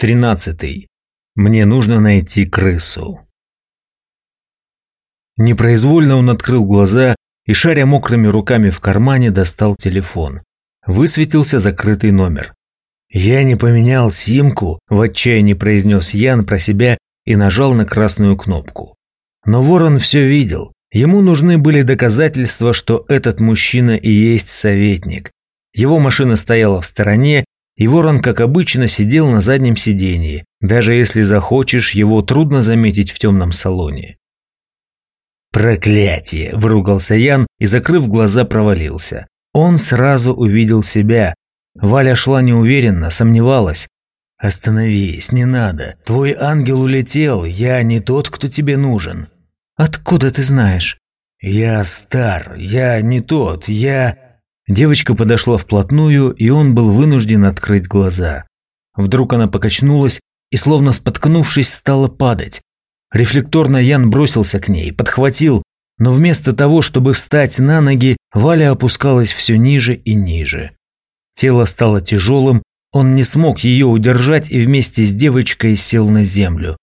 Тринадцатый. Мне нужно найти крысу. Непроизвольно он открыл глаза и, шаря мокрыми руками в кармане, достал телефон. Высветился закрытый номер. «Я не поменял симку», – в отчаянии произнес Ян про себя и нажал на красную кнопку. Но Ворон все видел. Ему нужны были доказательства, что этот мужчина и есть советник. Его машина стояла в стороне, и ворон, как обычно, сидел на заднем сидении. Даже если захочешь, его трудно заметить в темном салоне. «Проклятие!» – выругался Ян и, закрыв глаза, провалился. Он сразу увидел себя. Валя шла неуверенно, сомневалась. «Остановись, не надо. Твой ангел улетел, я не тот, кто тебе нужен». «Откуда ты знаешь?» «Я стар, я не тот, я...» Девочка подошла вплотную, и он был вынужден открыть глаза. Вдруг она покачнулась и, словно споткнувшись, стала падать. Рефлекторно Ян бросился к ней, подхватил, но вместо того, чтобы встать на ноги, Валя опускалась все ниже и ниже. Тело стало тяжелым, он не смог ее удержать и вместе с девочкой сел на землю.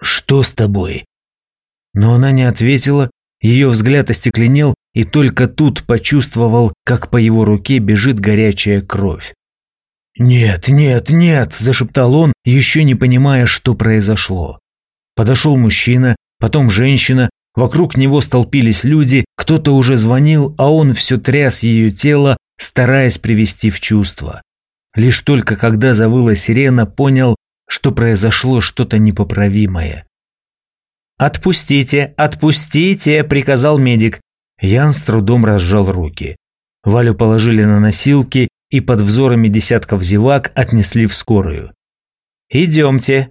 «Что с тобой?» Но она не ответила, ее взгляд остекленел, и только тут почувствовал, как по его руке бежит горячая кровь. «Нет, нет, нет!» – зашептал он, еще не понимая, что произошло. Подошел мужчина, потом женщина, вокруг него столпились люди, кто-то уже звонил, а он все тряс ее тело, стараясь привести в чувство. Лишь только когда завыла сирена, понял, что произошло что-то непоправимое. «Отпустите, отпустите!» – приказал медик. Ян с трудом разжал руки. Валю положили на носилки и под взорами десятков зевак отнесли в скорую. «Идемте».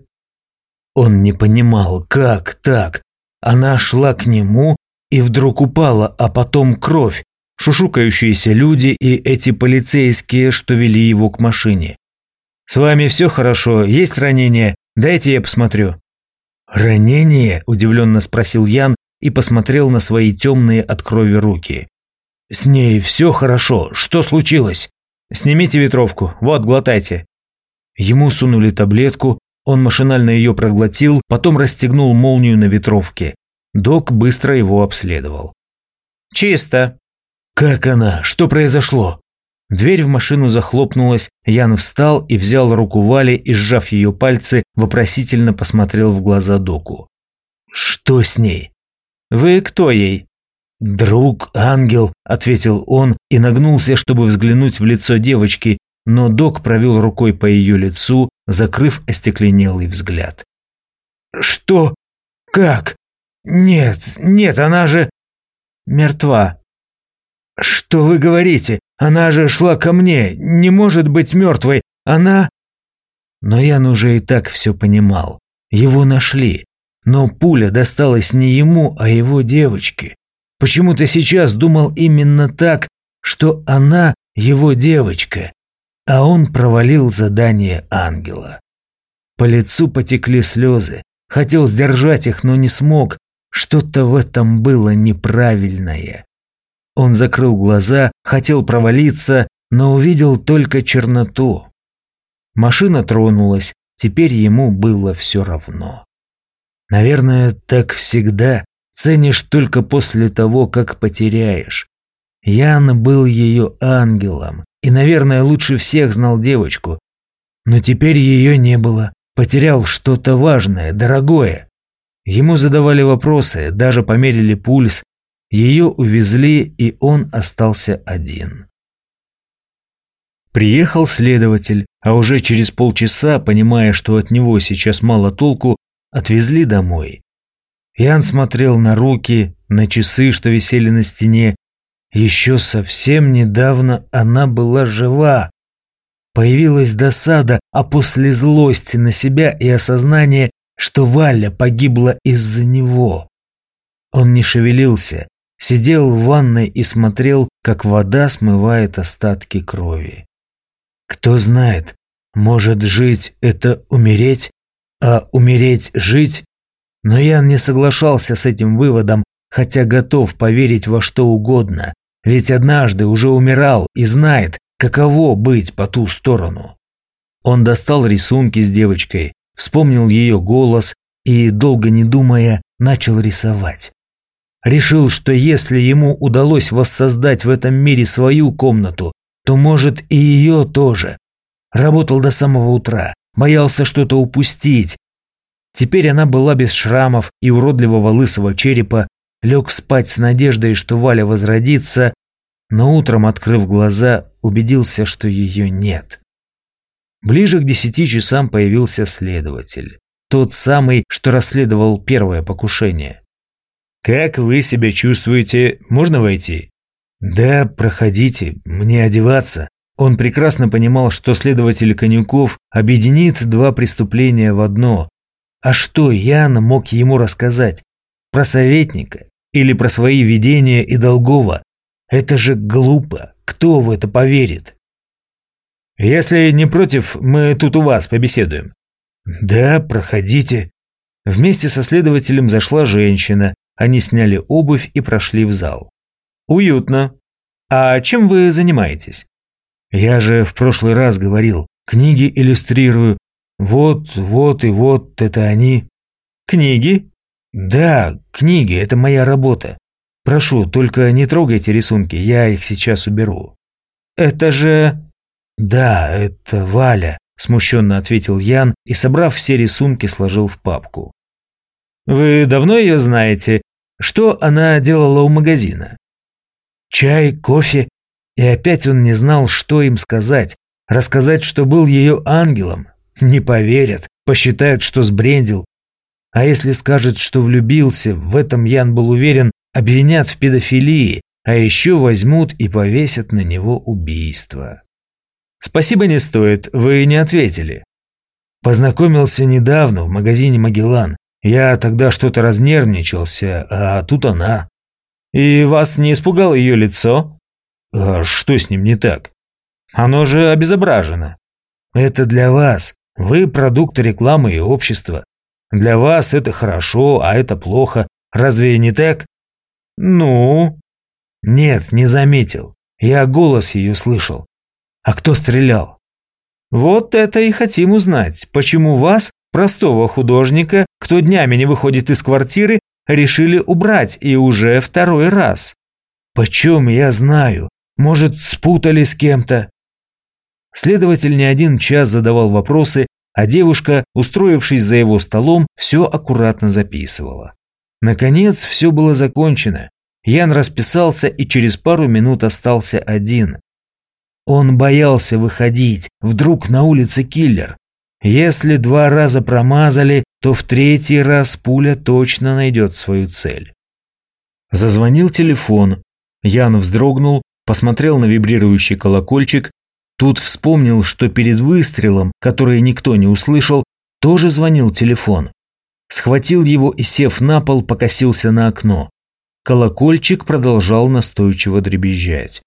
Он не понимал, как так. Она шла к нему и вдруг упала, а потом кровь, шушукающиеся люди и эти полицейские, что вели его к машине. «С вами все хорошо? Есть ранения? Дайте я посмотрю». «Ранение?» – удивленно спросил Ян и посмотрел на свои темные от крови руки. «С ней все хорошо. Что случилось?» «Снимите ветровку. Вот, глотайте». Ему сунули таблетку, он машинально ее проглотил, потом расстегнул молнию на ветровке. Док быстро его обследовал. «Чисто». «Как она? Что произошло?» Дверь в машину захлопнулась, Ян встал и взял руку Вали и, сжав ее пальцы, вопросительно посмотрел в глаза доку. «Что с ней?» «Вы кто ей?» «Друг, ангел», – ответил он и нагнулся, чтобы взглянуть в лицо девочки, но док провел рукой по ее лицу, закрыв остекленелый взгляд. «Что? Как? Нет, нет, она же...» «Мертва». «Что вы говорите? Она же шла ко мне, не может быть мертвой, она...» Но Ян уже и так все понимал. Его нашли. Но пуля досталась не ему, а его девочке. Почему-то сейчас думал именно так, что она его девочка, а он провалил задание ангела. По лицу потекли слезы. Хотел сдержать их, но не смог. Что-то в этом было неправильное. Он закрыл глаза, хотел провалиться, но увидел только черноту. Машина тронулась, теперь ему было все равно. Наверное, так всегда. Ценишь только после того, как потеряешь. Ян был ее ангелом и, наверное, лучше всех знал девочку. Но теперь ее не было. Потерял что-то важное, дорогое. Ему задавали вопросы, даже померили пульс, ее увезли, и он остался один. Приехал следователь, а уже через полчаса, понимая, что от него сейчас мало толку, отвезли домой. Ян смотрел на руки, на часы, что висели на стене. Еще совсем недавно она была жива. Появилась досада, а после злости на себя и осознание, что Валя погибла из-за него. Он не шевелился, сидел в ванной и смотрел, как вода смывает остатки крови. Кто знает, может жить – это умереть, а умереть – жить? Но Ян не соглашался с этим выводом, хотя готов поверить во что угодно, ведь однажды уже умирал и знает, каково быть по ту сторону. Он достал рисунки с девочкой, вспомнил ее голос и, долго не думая, начал рисовать. Решил, что если ему удалось воссоздать в этом мире свою комнату, то, может, и ее тоже. Работал до самого утра, боялся что-то упустить. Теперь она была без шрамов и уродливого лысого черепа, лег спать с надеждой, что Валя возродится, но утром, открыв глаза, убедился, что ее нет. Ближе к десяти часам появился следователь. Тот самый, что расследовал первое покушение. «Как вы себя чувствуете? Можно войти?» «Да, проходите, мне одеваться». Он прекрасно понимал, что следователь Конюков объединит два преступления в одно. А что Яна мог ему рассказать? Про советника? Или про свои видения и долгого? Это же глупо. Кто в это поверит? Если не против, мы тут у вас побеседуем. Да, проходите. Вместе со следователем зашла женщина. Они сняли обувь и прошли в зал. Уютно. А чем вы занимаетесь? Я же в прошлый раз говорил, книги иллюстрирую. Вот, вот и вот это они. Книги? Да, книги, это моя работа. Прошу, только не трогайте рисунки, я их сейчас уберу. Это же... «Да, это Валя», – смущенно ответил Ян и, собрав все рисунки, сложил в папку. «Вы давно ее знаете? Что она делала у магазина?» «Чай, кофе». И опять он не знал, что им сказать. Рассказать, что был ее ангелом? Не поверят, посчитают, что сбрендил. А если скажет, что влюбился, в этом Ян был уверен, обвинят в педофилии, а еще возьмут и повесят на него убийство. «Спасибо не стоит, вы не ответили». Познакомился недавно в магазине «Магеллан». Я тогда что-то разнервничался, а тут она. И вас не испугало ее лицо? А что с ним не так? Оно же обезображено. Это для вас. Вы продукт рекламы и общества. Для вас это хорошо, а это плохо. Разве не так? Ну? Нет, не заметил. Я голос ее слышал. А кто стрелял? Вот это и хотим узнать, почему вас, простого художника, кто днями не выходит из квартиры, решили убрать и уже второй раз. Почем я знаю? Может, спутали с кем-то? Следователь не один час задавал вопросы, а девушка, устроившись за его столом, все аккуратно записывала. Наконец, все было закончено. Ян расписался и через пару минут остался один. Он боялся выходить, вдруг на улице киллер. Если два раза промазали, то в третий раз пуля точно найдет свою цель. Зазвонил телефон. Ян вздрогнул, посмотрел на вибрирующий колокольчик. Тут вспомнил, что перед выстрелом, который никто не услышал, тоже звонил телефон. Схватил его и, сев на пол, покосился на окно. Колокольчик продолжал настойчиво дребезжать.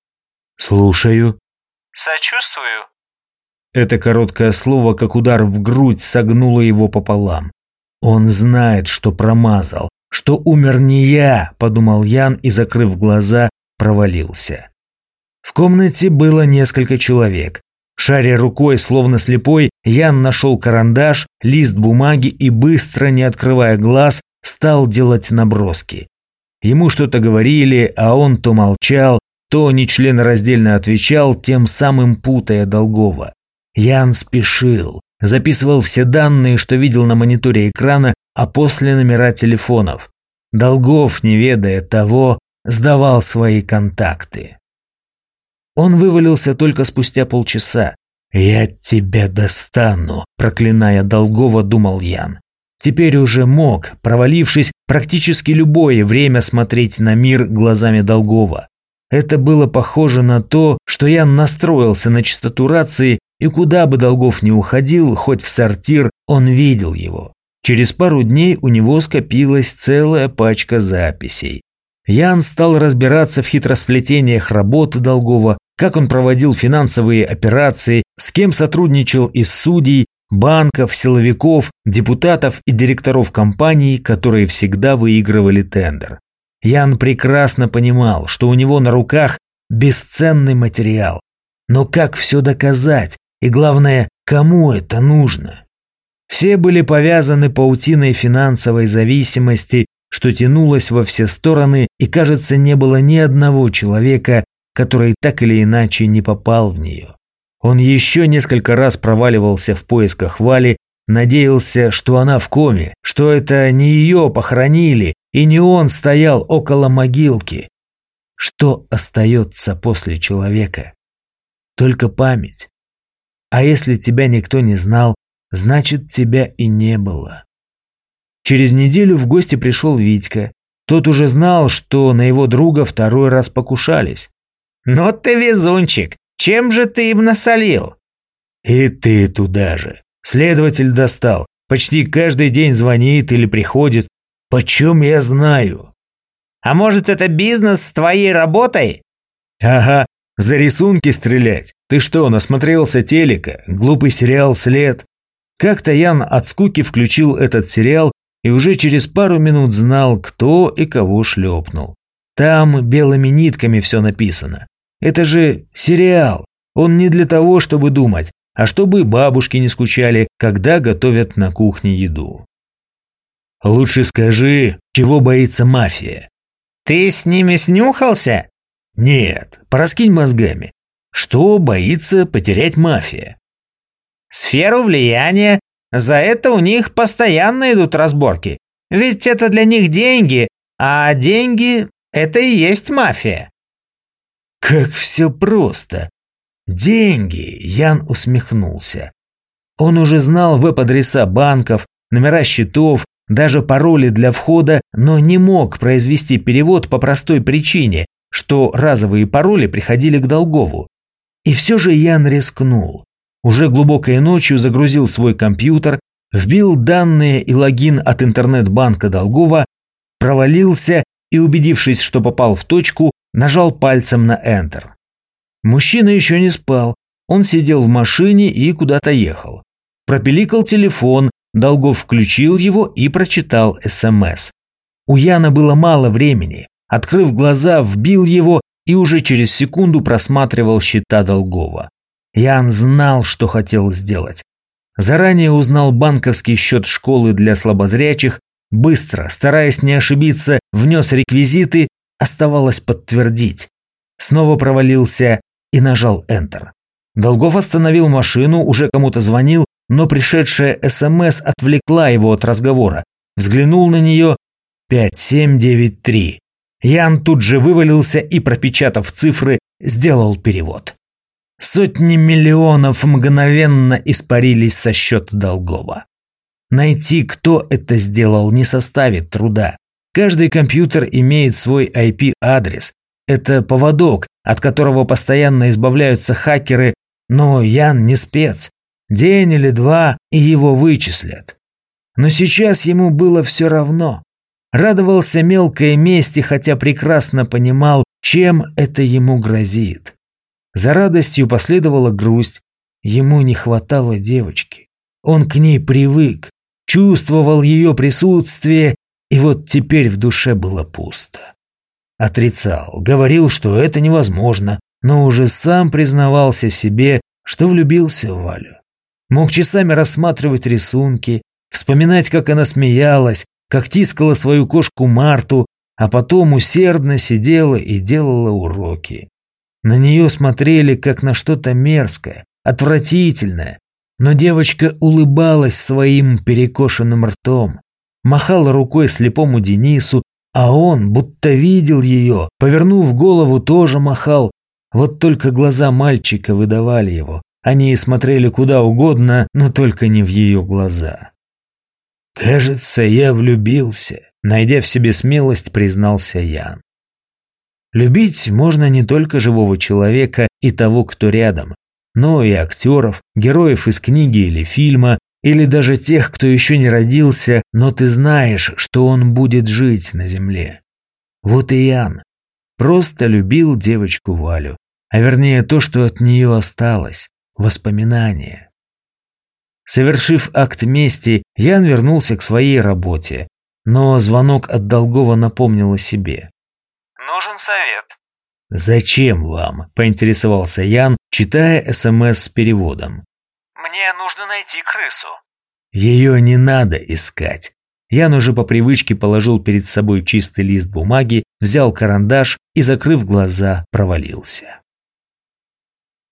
«Слушаю», «Сочувствую». Это короткое слово, как удар в грудь, согнуло его пополам. «Он знает, что промазал, что умер не я», – подумал Ян и, закрыв глаза, провалился. В комнате было несколько человек. Шаря рукой, словно слепой, Ян нашел карандаш, лист бумаги и, быстро, не открывая глаз, стал делать наброски. Ему что-то говорили, а он то молчал, то нечленораздельно отвечал, тем самым путая Долгова. Ян спешил, записывал все данные, что видел на мониторе экрана, а после номера телефонов. Долгов, не ведая того, сдавал свои контакты. Он вывалился только спустя полчаса. «Я тебя достану», – проклиная Долгова, думал Ян. Теперь уже мог, провалившись, практически любое время смотреть на мир глазами Долгова. Это было похоже на то, что я настроился на частоту рации, и куда бы Долгов не уходил, хоть в сортир, он видел его. Через пару дней у него скопилась целая пачка записей. Ян стал разбираться в хитросплетениях работы Долгова, как он проводил финансовые операции, с кем сотрудничал из судей, банков, силовиков, депутатов и директоров компаний, которые всегда выигрывали тендер. Ян прекрасно понимал, что у него на руках бесценный материал. Но как все доказать? И главное, Кому это нужно? Все были повязаны паутиной финансовой зависимости, что тянулось во все стороны, и, кажется, не было ни одного человека, который так или иначе не попал в нее. Он еще несколько раз проваливался в поисках Вали, надеялся, что она в коме, что это не ее похоронили, и не он стоял около могилки. Что остается после человека? Только память. А если тебя никто не знал, значит, тебя и не было. Через неделю в гости пришел Витька. Тот уже знал, что на его друга второй раз покушались. «Ну ты везунчик! Чем же ты им насолил?» «И ты туда же. Следователь достал. Почти каждый день звонит или приходит. Почем я знаю?» «А может, это бизнес с твоей работой?» «Ага, за рисунки стрелять. Ты что, насмотрелся телека? Глупый сериал «След»?» Как-то Ян от скуки включил этот сериал и уже через пару минут знал, кто и кого шлепнул. Там белыми нитками все написано. Это же сериал. Он не для того, чтобы думать, а чтобы бабушки не скучали, когда готовят на кухне еду. Лучше скажи, чего боится мафия? Ты с ними снюхался? Нет, пораскинь мозгами. Что боится потерять мафия? Сферу влияния. За это у них постоянно идут разборки. Ведь это для них деньги, а деньги – это и есть мафия. Как все просто. Деньги, Ян усмехнулся. Он уже знал веб-адреса банков, номера счетов, даже пароли для входа, но не мог произвести перевод по простой причине, что разовые пароли приходили к Долгову. И все же Ян рискнул. Уже глубокой ночью загрузил свой компьютер, вбил данные и логин от интернет-банка Долгова, провалился и, убедившись, что попал в точку, нажал пальцем на Enter. Мужчина еще не спал, он сидел в машине и куда-то ехал. Пропиликал телефон, Долгов включил его и прочитал СМС. У Яна было мало времени. Открыв глаза, вбил его и уже через секунду просматривал счета Долгова. Ян знал, что хотел сделать. Заранее узнал банковский счет школы для слабозрячих, быстро, стараясь не ошибиться, внес реквизиты, оставалось подтвердить. Снова провалился и нажал Enter. Долгов остановил машину, уже кому-то звонил, но пришедшая СМС отвлекла его от разговора. Взглянул на нее 5793. Ян тут же вывалился и, пропечатав цифры, сделал перевод. Сотни миллионов мгновенно испарились со счета Долгова. Найти, кто это сделал, не составит труда. Каждый компьютер имеет свой IP-адрес. Это поводок, от которого постоянно избавляются хакеры, но Ян не спец. День или два, и его вычислят. Но сейчас ему было все равно. Радовался мелкой мести, хотя прекрасно понимал, чем это ему грозит. За радостью последовала грусть. Ему не хватало девочки. Он к ней привык, чувствовал ее присутствие, и вот теперь в душе было пусто. Отрицал, говорил, что это невозможно, но уже сам признавался себе, что влюбился в Валю. Мог часами рассматривать рисунки, вспоминать, как она смеялась, как тискала свою кошку Марту, а потом усердно сидела и делала уроки. На нее смотрели, как на что-то мерзкое, отвратительное. Но девочка улыбалась своим перекошенным ртом, махала рукой слепому Денису, а он, будто видел ее, повернув голову, тоже махал. Вот только глаза мальчика выдавали его. Они смотрели куда угодно, но только не в ее глаза. «Кажется, я влюбился», — найдя в себе смелость, признался Ян. Любить можно не только живого человека и того, кто рядом, но и актеров, героев из книги или фильма, или даже тех, кто еще не родился, но ты знаешь, что он будет жить на земле. Вот и Ян. Просто любил девочку Валю, а вернее то, что от нее осталось, воспоминания. Совершив акт мести, Ян вернулся к своей работе, но звонок от Долгова напомнил о себе. Нужен совет. «Зачем вам?» – поинтересовался Ян, читая СМС с переводом. Мне нужно найти крысу. Ее не надо искать. Ян уже по привычке положил перед собой чистый лист бумаги, взял карандаш и, закрыв глаза, провалился.